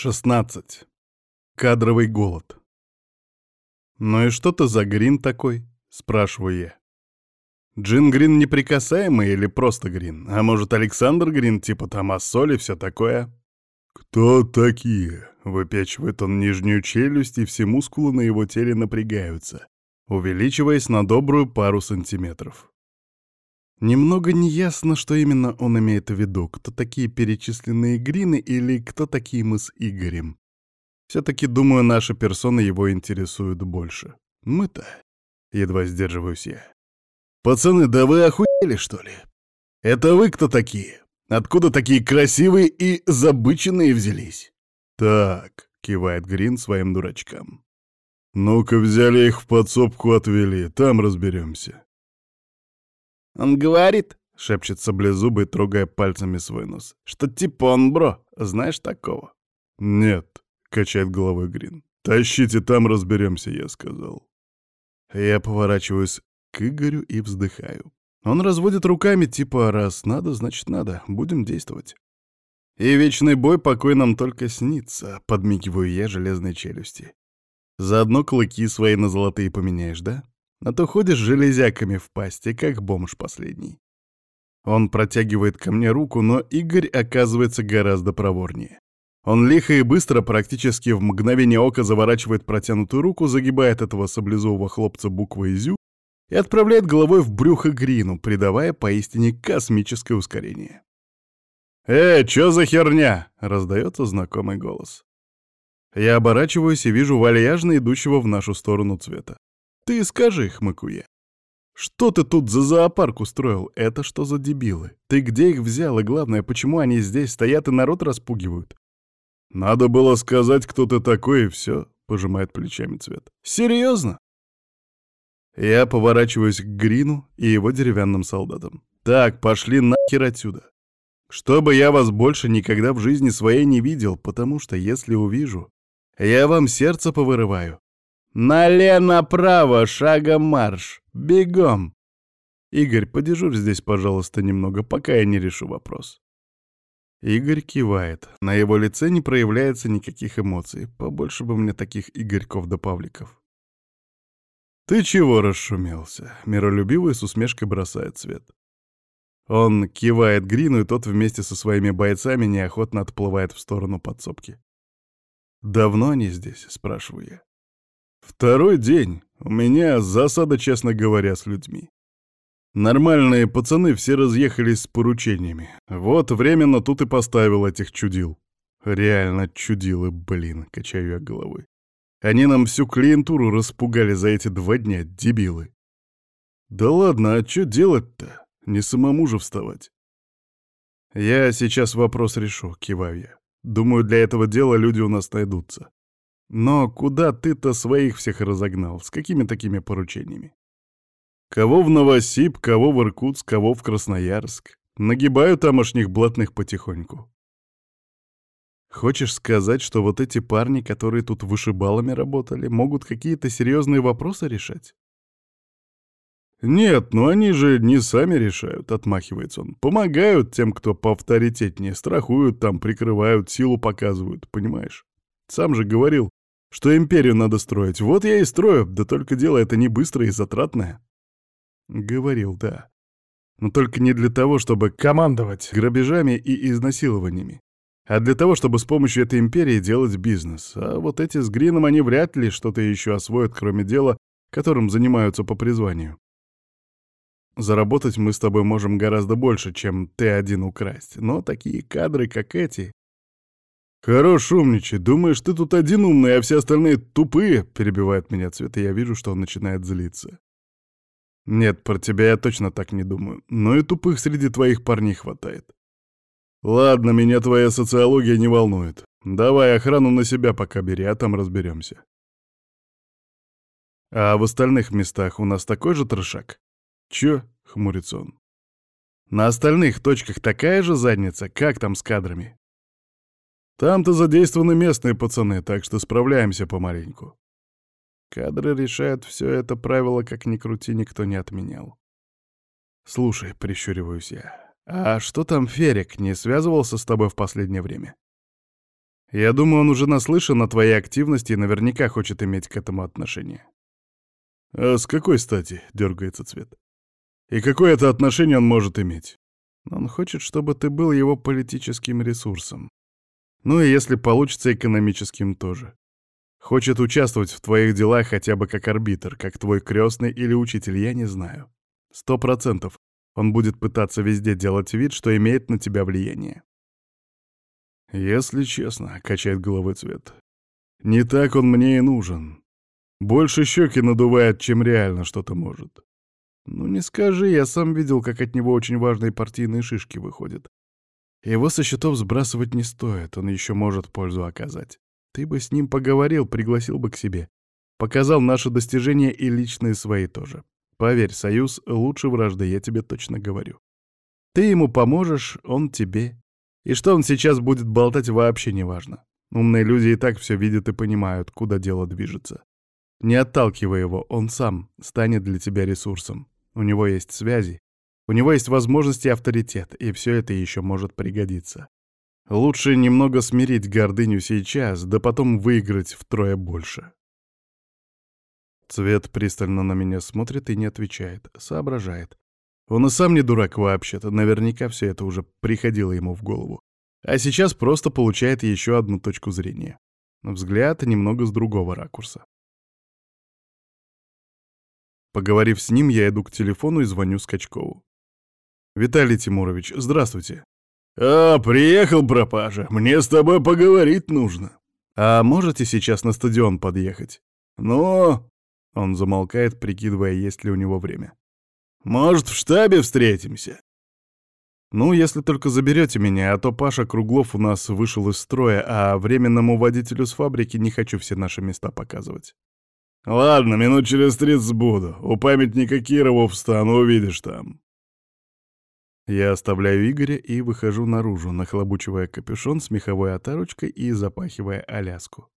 16. Кадровый голод. «Ну и что ты за Грин такой?» — спрашиваю я. Джин Грин неприкасаемый или просто Грин? А может, Александр Грин, типа там Ассоль и все такое? «Кто такие?» — выпячивает он нижнюю челюсть, и все мускулы на его теле напрягаются, увеличиваясь на добрую пару сантиметров. Немного неясно, что именно он имеет в виду, кто такие перечисленные Грины или кто такие мы с Игорем. Все-таки, думаю, наши персоны его интересуют больше. Мы-то... Едва сдерживаюсь я. «Пацаны, да вы охуели, что ли? Это вы кто такие? Откуда такие красивые и забыченные взялись?» «Так», — кивает Грин своим дурачкам. «Ну-ка, взяли их в подсобку, отвели, там разберемся. «Он говорит», — шепчет саблезубый, трогая пальцами свой нос, — «что типа он, бро, знаешь такого?» «Нет», — качает головой Грин. «Тащите, там разберемся», — я сказал. Я поворачиваюсь к Игорю и вздыхаю. Он разводит руками, типа «раз надо, значит надо, будем действовать». И вечный бой покой нам только снится, подмигиваю я железной челюсти. Заодно клыки свои на золотые поменяешь, да? А то ходишь железяками в пасти, как бомж последний. Он протягивает ко мне руку, но Игорь оказывается гораздо проворнее. Он лихо и быстро, практически в мгновение ока, заворачивает протянутую руку, загибает этого саблезового хлопца буквой «зю» и отправляет головой в брюхо Грину, придавая поистине космическое ускорение. «Э, чё за херня?» — раздается знакомый голос. Я оборачиваюсь и вижу вальяжно идущего в нашу сторону цвета. Ты скажи, хмыкаю я. Что ты тут за зоопарк устроил? Это что за дебилы? Ты где их взял? И главное, почему они здесь стоят и народ распугивают? Надо было сказать, кто ты такой, и все, пожимает плечами цвет. Серьезно? Я поворачиваюсь к Грину и его деревянным солдатам. Так, пошли нахер отсюда. Чтобы я вас больше никогда в жизни своей не видел, потому что если увижу, я вам сердце повырываю, «Нале направо, шагом марш! Бегом!» «Игорь, подежурь здесь, пожалуйста, немного, пока я не решу вопрос». Игорь кивает. На его лице не проявляется никаких эмоций. Побольше бы мне таких Игорьков да Павликов. «Ты чего расшумелся?» — миролюбивый с усмешкой бросает цвет. Он кивает Грину, и тот вместе со своими бойцами неохотно отплывает в сторону подсобки. «Давно они здесь?» — спрашиваю я. Второй день. У меня засада, честно говоря, с людьми. Нормальные пацаны все разъехались с поручениями. Вот временно тут и поставил этих чудил. Реально чудилы, блин, качаю я головой. Они нам всю клиентуру распугали за эти два дня, дебилы. Да ладно, а что делать-то? Не самому же вставать. Я сейчас вопрос решу, киваю я. Думаю, для этого дела люди у нас найдутся. Но куда ты-то своих всех разогнал? С какими такими поручениями? Кого в Новосиб, кого в Иркутск, кого в Красноярск. Нагибаю тамошних блатных потихоньку. Хочешь сказать, что вот эти парни, которые тут вышибалами работали, могут какие-то серьезные вопросы решать? «Нет, ну они же не сами решают», — отмахивается он. «Помогают тем, кто поавторитетнее, страхуют там, прикрывают, силу показывают, понимаешь? Сам же говорил, что империю надо строить. Вот я и строю, да только дело это не быстрое и затратное. Говорил, да. Но только не для того, чтобы командовать грабежами и изнасилованиями, а для того, чтобы с помощью этой империи делать бизнес. А вот эти с Грином, они вряд ли что-то еще освоят, кроме дела, которым занимаются по призванию. Заработать мы с тобой можем гораздо больше, чем ты один украсть, но такие кадры, как эти, «Хорош умничать. Думаешь, ты тут один умный, а все остальные тупые?» — перебивает меня Цвет, и я вижу, что он начинает злиться. «Нет, про тебя я точно так не думаю. Но и тупых среди твоих парней хватает. Ладно, меня твоя социология не волнует. Давай охрану на себя пока бери, а там разберемся. А в остальных местах у нас такой же трешак? Чё? — хмурится он. На остальных точках такая же задница, как там с кадрами? Там-то задействованы местные пацаны, так что справляемся помаленьку. Кадры решают все это правило, как ни крути, никто не отменял. Слушай, прищуриваюсь я, а что там Ферик не связывался с тобой в последнее время? Я думаю, он уже наслышан о твоей активности и наверняка хочет иметь к этому отношение. А с какой стати, дергается цвет? И какое это отношение он может иметь? Он хочет, чтобы ты был его политическим ресурсом. Ну и если получится, экономическим тоже. Хочет участвовать в твоих делах хотя бы как арбитр, как твой крестный или учитель, я не знаю. Сто процентов он будет пытаться везде делать вид, что имеет на тебя влияние. Если честно, — качает головой цвет, — не так он мне и нужен. Больше щеки надувает, чем реально что-то может. Ну не скажи, я сам видел, как от него очень важные партийные шишки выходят. Его со счетов сбрасывать не стоит, он еще может пользу оказать. Ты бы с ним поговорил, пригласил бы к себе. Показал наши достижения и личные свои тоже. Поверь, союз лучше вражды, я тебе точно говорю. Ты ему поможешь, он тебе. И что он сейчас будет болтать, вообще не важно. Умные люди и так все видят и понимают, куда дело движется. Не отталкивай его, он сам станет для тебя ресурсом. У него есть связи, у него есть возможности и авторитет, и все это еще может пригодиться. Лучше немного смирить гордыню сейчас, да потом выиграть втрое больше. Цвет пристально на меня смотрит и не отвечает, соображает. Он и сам не дурак вообще-то, наверняка все это уже приходило ему в голову. А сейчас просто получает еще одну точку зрения. Взгляд немного с другого ракурса. Поговорив с ним, я иду к телефону и звоню Скачкову. «Виталий Тимурович, здравствуйте». «А, приехал, пропажа. Мне с тобой поговорить нужно». «А можете сейчас на стадион подъехать?» «Ну...» Он замолкает, прикидывая, есть ли у него время. «Может, в штабе встретимся?» «Ну, если только заберете меня, а то Паша Круглов у нас вышел из строя, а временному водителю с фабрики не хочу все наши места показывать». «Ладно, минут через тридцать буду. У памятника Кирова встану, увидишь там». Я оставляю Игоря и выхожу наружу, нахлобучивая капюшон с меховой оторочкой и запахивая Аляску.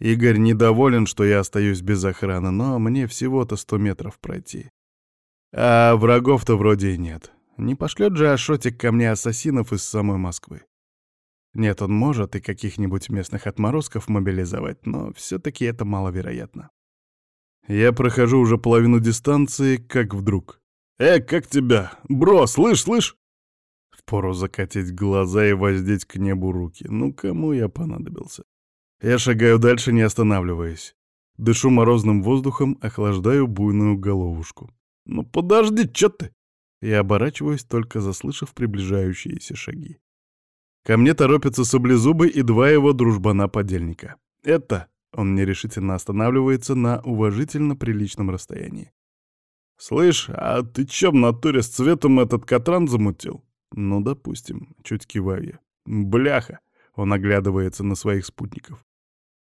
Игорь недоволен, что я остаюсь без охраны, но мне всего-то сто метров пройти. А врагов-то вроде и нет. Не пошлет же Ашотик ко мне ассасинов из самой Москвы. Нет, он может и каких-нибудь местных отморозков мобилизовать, но все-таки это маловероятно. Я прохожу уже половину дистанции, как вдруг. «Э, как тебя? Бро, слышь, слышь?» Впору закатить глаза и воздеть к небу руки. Ну, кому я понадобился? Я шагаю дальше, не останавливаясь. Дышу морозным воздухом, охлаждаю буйную головушку. «Ну подожди, чё ты?» Я оборачиваюсь, только заслышав приближающиеся шаги. Ко мне торопятся саблезубы и два его дружбана-подельника. Это он нерешительно останавливается на уважительно приличном расстоянии. «Слышь, а ты чё в натуре с цветом этот катран замутил?» «Ну, допустим», — чуть киваю я. «Бляха!» — он оглядывается на своих спутников.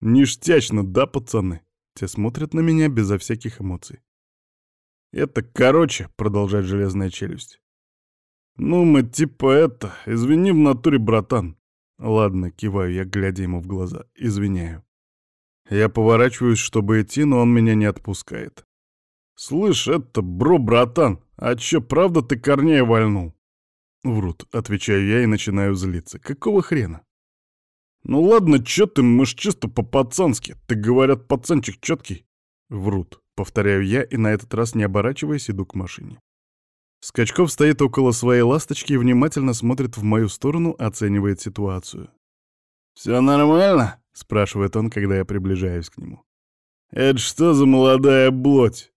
«Ништячно, да, пацаны?» Те смотрят на меня безо всяких эмоций. «Это короче», — продолжает железная челюсть. «Ну, мы типа это... Извини в натуре, братан». «Ладно», — киваю я, глядя ему в глаза. «Извиняю». Я поворачиваюсь, чтобы идти, но он меня не отпускает. «Слышь, это, бро, братан, а чё, правда ты Корнея вальнул?» «Врут», — отвечаю я и начинаю злиться. «Какого хрена?» «Ну ладно, чё ты, мы ж чисто по-пацански. Ты, говорят, пацанчик чёткий». «Врут», — повторяю я и на этот раз, не оборачиваясь, иду к машине. Скачков стоит около своей ласточки и внимательно смотрит в мою сторону, оценивает ситуацию. «Все нормально?» — спрашивает он, когда я приближаюсь к нему. «Это что за молодая блоть?»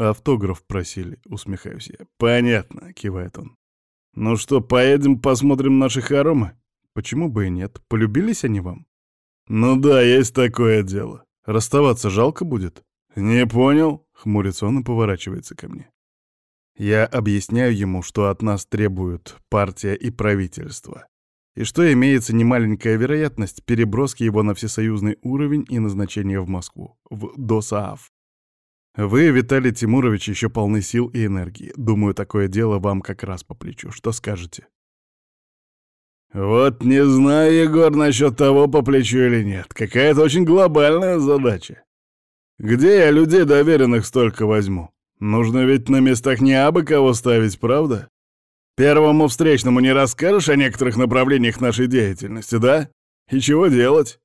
«Автограф просили», — усмехаюсь я. «Понятно», — кивает он. «Ну что, поедем посмотрим наши хоромы?» «Почему бы и нет? Полюбились они вам?» «Ну да, есть такое дело. Расставаться жалко будет?» «Не понял», — хмурится он и поворачивается ко мне. Я объясняю ему, что от нас требуют партия и правительство, и что имеется немаленькая вероятность переброски его на всесоюзный уровень и назначения в Москву, в ДОСААФ. Вы, Виталий Тимурович, еще полны сил и энергии. Думаю, такое дело вам как раз по плечу. Что скажете? Вот не знаю, Егор, насчет того, по плечу или нет. Какая-то очень глобальная задача. Где я людей доверенных столько возьму? Нужно ведь на местах не абы кого ставить, правда? Первому встречному не расскажешь о некоторых направлениях нашей деятельности, да? И чего делать?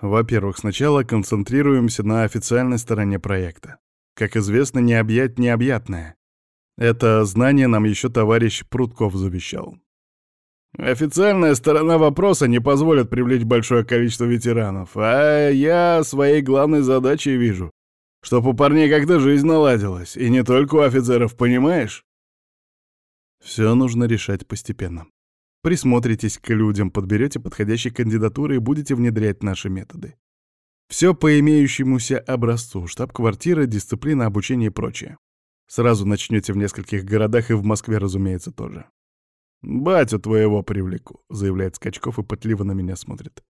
Во-первых, сначала концентрируемся на официальной стороне проекта. Как известно, не объять необъятное. Это знание нам еще товарищ Прутков завещал. Официальная сторона вопроса не позволит привлечь большое количество ветеранов, а я своей главной задачей вижу, чтоб у парней как-то жизнь наладилась, и не только у офицеров, понимаешь? Все нужно решать постепенно. Присмотритесь к людям, подберете подходящие кандидатуры и будете внедрять наши методы. Все по имеющемуся образцу, штаб-квартира, дисциплина, обучение и прочее. Сразу начнете в нескольких городах и в Москве, разумеется, тоже. «Батю твоего привлеку», — заявляет Скачков и пытливо на меня смотрит.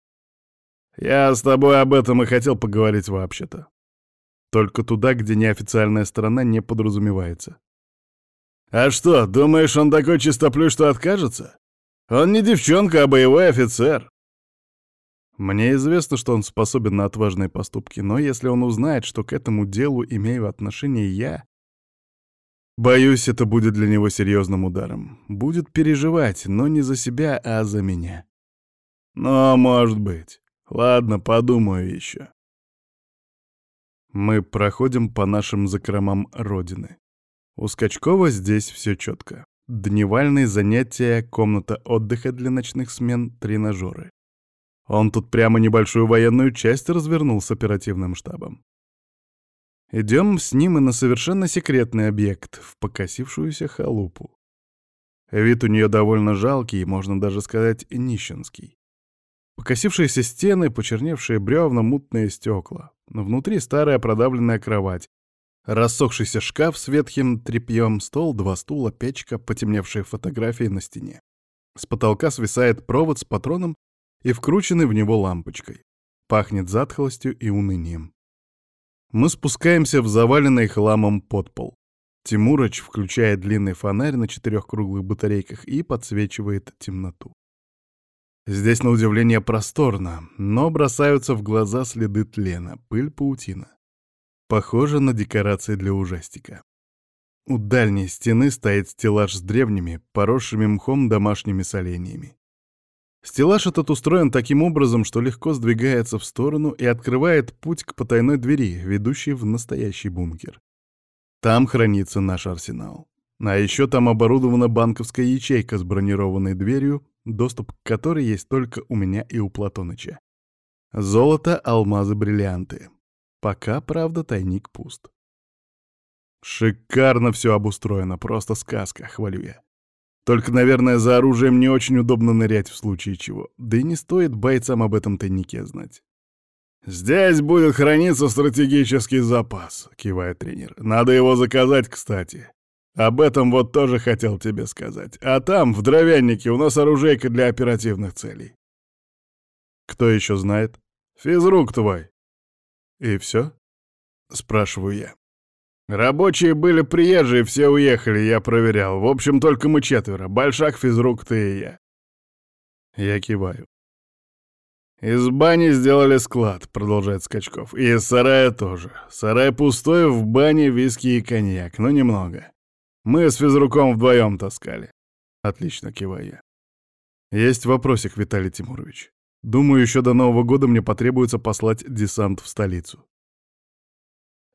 «Я с тобой об этом и хотел поговорить вообще-то. Только туда, где неофициальная сторона не подразумевается. А что, думаешь, он такой чистоплюй, что откажется? Он не девчонка, а боевой офицер. Мне известно, что он способен на отважные поступки, но если он узнает, что к этому делу имею отношение я, боюсь, это будет для него серьезным ударом. Будет переживать, но не за себя, а за меня. Но, может быть. Ладно, подумаю еще. Мы проходим по нашим закромам Родины. У Скачкова здесь все четко. Дневальные занятия, комната отдыха для ночных смен, тренажеры. Он тут прямо небольшую военную часть развернул с оперативным штабом. Идем с ним и на совершенно секретный объект, в покосившуюся халупу. Вид у нее довольно жалкий, можно даже сказать, нищенский. Покосившиеся стены, почерневшие бревна, мутные стекла. Внутри старая продавленная кровать, Рассохшийся шкаф с ветхим тряпьем, стол, два стула, печка, потемневшие фотографии на стене. С потолка свисает провод с патроном и вкрученный в него лампочкой. Пахнет затхлостью и унынием. Мы спускаемся в заваленный хламом подпол. Тимурыч включает длинный фонарь на четырех круглых батарейках и подсвечивает темноту. Здесь, на удивление, просторно, но бросаются в глаза следы тлена, пыль паутина. Похоже на декорации для ужастика. У дальней стены стоит стеллаж с древними, поросшими мхом домашними соленьями. Стеллаж этот устроен таким образом, что легко сдвигается в сторону и открывает путь к потайной двери, ведущей в настоящий бункер. Там хранится наш арсенал. А еще там оборудована банковская ячейка с бронированной дверью, доступ к которой есть только у меня и у Платоныча. Золото, алмазы, бриллианты. Пока, правда, тайник пуст. Шикарно все обустроено, просто сказка, хвалю я. Только, наверное, за оружием не очень удобно нырять в случае чего. Да и не стоит бойцам об этом тайнике знать. «Здесь будет храниться стратегический запас», — кивает тренер. «Надо его заказать, кстати. Об этом вот тоже хотел тебе сказать. А там, в дровяннике, у нас оружейка для оперативных целей». «Кто еще знает?» «Физрук твой». «И все?» — спрашиваю я. «Рабочие были приезжие, все уехали, я проверял. В общем, только мы четверо. Большак, физрук, ты и я». Я киваю. «Из бани сделали склад», — продолжает Скачков. «И из сарая тоже. Сарай пустой, в бане виски и коньяк, но немного. Мы с физруком вдвоем таскали». «Отлично», — киваю я. «Есть вопросик, Виталий Тимурович. Думаю, еще до Нового года мне потребуется послать десант в столицу.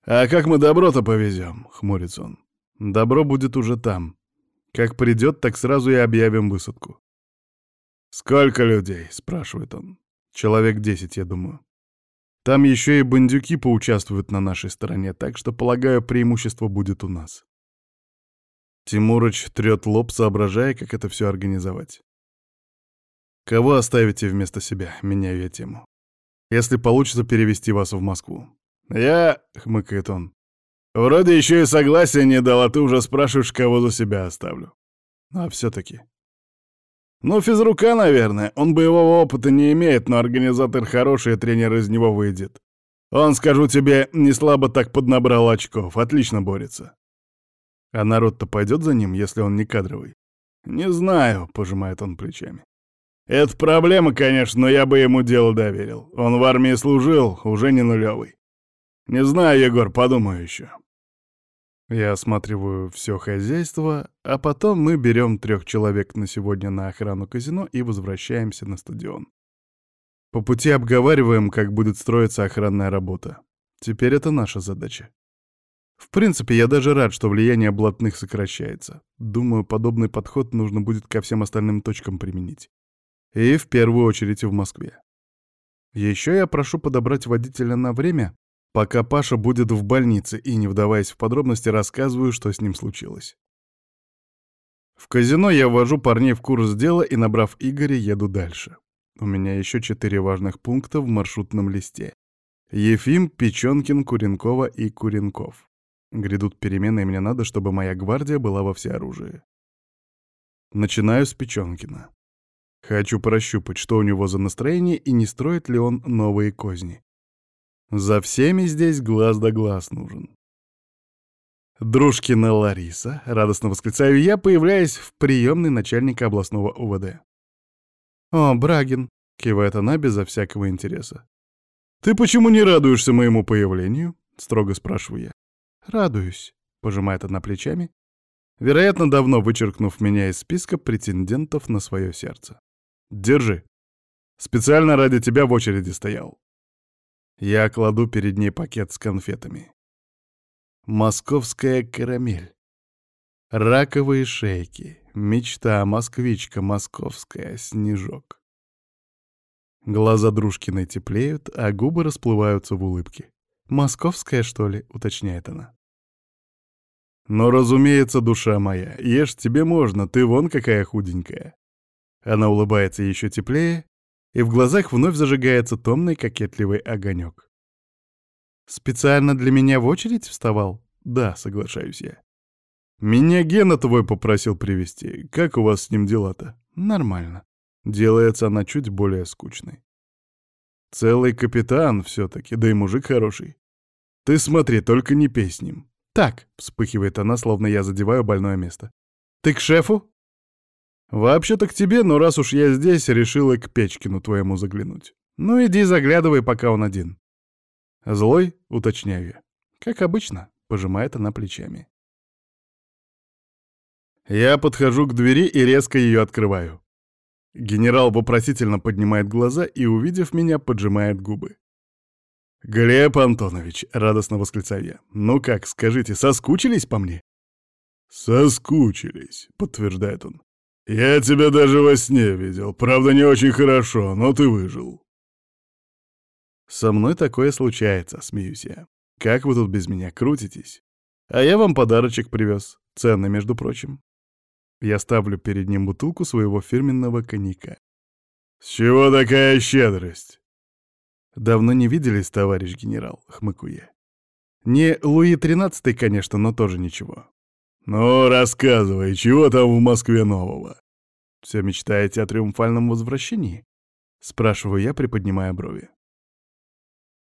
«А как мы добро-то повезем?» — хмурится он. «Добро будет уже там. Как придет, так сразу и объявим высадку». «Сколько людей?» — спрашивает он. «Человек десять, я думаю. Там еще и бандюки поучаствуют на нашей стороне, так что, полагаю, преимущество будет у нас». Тимурыч трет лоб, соображая, как это все организовать. Кого оставите вместо себя, меняю я тему. Если получится перевести вас в Москву. Я, хмыкает он, вроде еще и согласия не дал, а ты уже спрашиваешь, кого за себя оставлю. А все-таки. Ну, физрука, наверное. Он боевого опыта не имеет, но организатор хороший, и тренер из него выйдет. Он, скажу тебе, не слабо так поднабрал очков, отлично борется. А народ-то пойдет за ним, если он не кадровый? Не знаю, пожимает он плечами. Это проблема, конечно, но я бы ему дело доверил. Он в армии служил, уже не нулевый. Не знаю, Егор, подумаю еще. Я осматриваю все хозяйство, а потом мы берем трех человек на сегодня на охрану казино и возвращаемся на стадион. По пути обговариваем, как будет строиться охранная работа. Теперь это наша задача. В принципе, я даже рад, что влияние блатных сокращается. Думаю, подобный подход нужно будет ко всем остальным точкам применить. И в первую очередь в Москве. Еще я прошу подобрать водителя на время, пока Паша будет в больнице, и, не вдаваясь в подробности, рассказываю, что с ним случилось. В казино я ввожу парней в курс дела и, набрав Игоря, еду дальше. У меня еще четыре важных пункта в маршрутном листе. Ефим, Печенкин, Куренкова и Куренков. Грядут перемены, и мне надо, чтобы моя гвардия была во всеоружии. Начинаю с Печенкина. Хочу прощупать, что у него за настроение и не строит ли он новые козни. За всеми здесь глаз да глаз нужен. Дружкина Лариса, радостно восклицаю я, появляясь в приемной начальника областного УВД. «О, Брагин», — кивает она безо всякого интереса. «Ты почему не радуешься моему появлению?» — строго спрашиваю я. «Радуюсь», — пожимает она плечами, вероятно, давно вычеркнув меня из списка претендентов на свое сердце. Держи. Специально ради тебя в очереди стоял. Я кладу перед ней пакет с конфетами. Московская карамель. Раковые шейки. Мечта, москвичка московская, снежок. Глаза Дружкиной теплеют, а губы расплываются в улыбке. «Московская, что ли?» — уточняет она. «Но, разумеется, душа моя, ешь тебе можно, ты вон какая худенькая. Она улыбается еще теплее, и в глазах вновь зажигается томный кокетливый огонек. «Специально для меня в очередь вставал?» «Да», — соглашаюсь я. «Меня Гена твой попросил привести. Как у вас с ним дела-то?» «Нормально». Делается она чуть более скучной. «Целый капитан все-таки, да и мужик хороший. Ты смотри, только не пей с ним». «Так», — вспыхивает она, словно я задеваю больное место. «Ты к шефу?» «Вообще-то к тебе, но раз уж я здесь, решила к Печкину твоему заглянуть. Ну иди заглядывай, пока он один». «Злой?» — уточняю я. «Как обычно», — пожимает она плечами. Я подхожу к двери и резко ее открываю. Генерал вопросительно поднимает глаза и, увидев меня, поджимает губы. «Глеб Антонович», — радостно восклицаю я, — «ну как, скажите, соскучились по мне?» «Соскучились», — подтверждает он. «Я тебя даже во сне видел. Правда, не очень хорошо, но ты выжил». «Со мной такое случается», — смеюсь я. «Как вы тут без меня крутитесь? А я вам подарочек привез. Ценный, между прочим». Я ставлю перед ним бутылку своего фирменного коньяка. «С чего такая щедрость?» «Давно не виделись, товарищ генерал», — хмыку я. «Не Луи XIII, конечно, но тоже ничего. «Ну, рассказывай, чего там в Москве нового?» «Все мечтаете о триумфальном возвращении?» — спрашиваю я, приподнимая брови.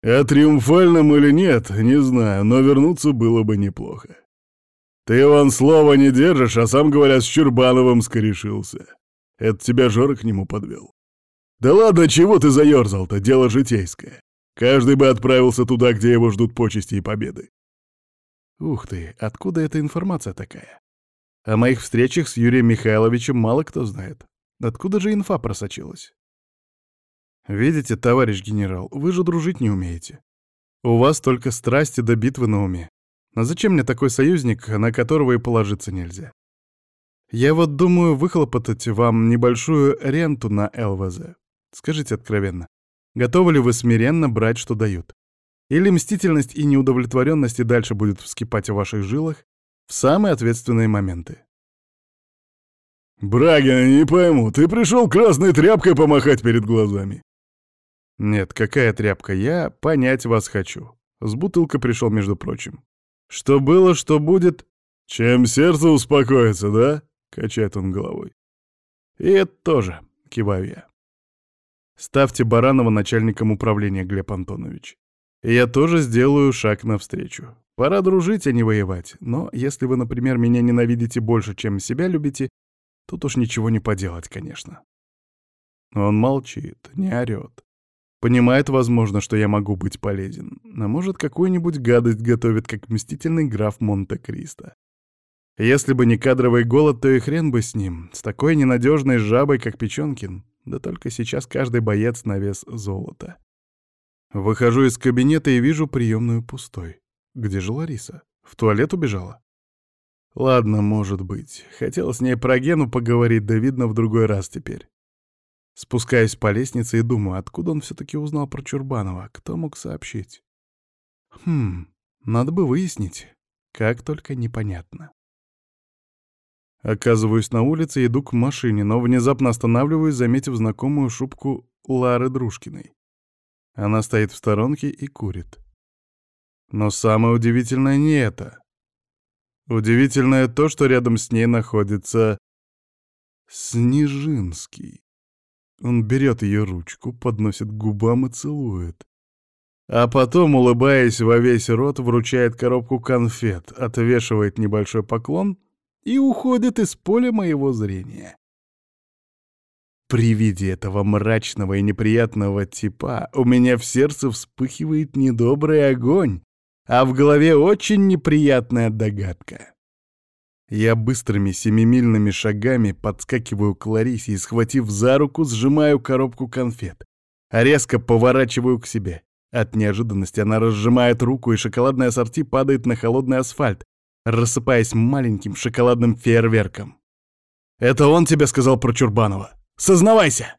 «О триумфальном или нет, не знаю, но вернуться было бы неплохо. Ты, вон, слова не держишь, а сам, говорят, с Чурбановым скорешился. Это тебя Жора к нему подвел. Да ладно, чего ты заерзал-то, дело житейское. Каждый бы отправился туда, где его ждут почести и победы. Ух ты, откуда эта информация такая? О моих встречах с Юрием Михайловичем мало кто знает. Откуда же инфа просочилась? Видите, товарищ генерал, вы же дружить не умеете. У вас только страсти до битвы на уме. А зачем мне такой союзник, на которого и положиться нельзя? Я вот думаю выхлопотать вам небольшую ренту на ЛВЗ. Скажите откровенно, готовы ли вы смиренно брать, что дают? Или мстительность и неудовлетворенность и дальше будет вскипать в ваших жилах в самые ответственные моменты. «Брагин, не пойму, ты пришел красной тряпкой помахать перед глазами?» «Нет, какая тряпка? Я понять вас хочу. С бутылкой пришел, между прочим. Что было, что будет...» «Чем сердце успокоится, да?» — качает он головой. «И это тоже», — киваю я. «Ставьте Баранова начальником управления, Глеб Антонович я тоже сделаю шаг навстречу. Пора дружить, а не воевать. Но если вы, например, меня ненавидите больше, чем себя любите, тут уж ничего не поделать, конечно. Он молчит, не орёт. Понимает, возможно, что я могу быть полезен. А может, какую-нибудь гадость готовит, как мстительный граф Монте-Кристо. Если бы не кадровый голод, то и хрен бы с ним. С такой ненадежной жабой, как Печенкин. Да только сейчас каждый боец на вес золота. Выхожу из кабинета и вижу приемную пустой. Где же Лариса? В туалет убежала? Ладно, может быть. Хотел с ней про Гену поговорить, да видно в другой раз теперь. Спускаюсь по лестнице и думаю, откуда он все-таки узнал про Чурбанова, кто мог сообщить. Хм, надо бы выяснить. Как только непонятно. Оказываюсь на улице и иду к машине, но внезапно останавливаюсь, заметив знакомую шубку Лары Дружкиной. Она стоит в сторонке и курит. Но самое удивительное не это. Удивительное то, что рядом с ней находится Снежинский. Он берет ее ручку, подносит к губам и целует. А потом, улыбаясь во весь рот, вручает коробку конфет, отвешивает небольшой поклон и уходит из поля моего зрения. При виде этого мрачного и неприятного типа у меня в сердце вспыхивает недобрый огонь, а в голове очень неприятная догадка. Я быстрыми семимильными шагами подскакиваю к Ларисе и, схватив за руку, сжимаю коробку конфет, а резко поворачиваю к себе. От неожиданности она разжимает руку, и шоколадное ассорти падает на холодный асфальт, рассыпаясь маленьким шоколадным фейерверком. «Это он тебе сказал про Чурбанова? Сознавайся!»